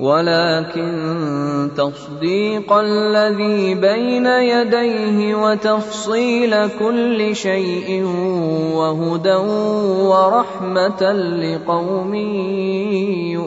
ولكن تصديق الذي بين يديه وتفصيل كل شيء وهدى ورحمة لقوم يؤمنون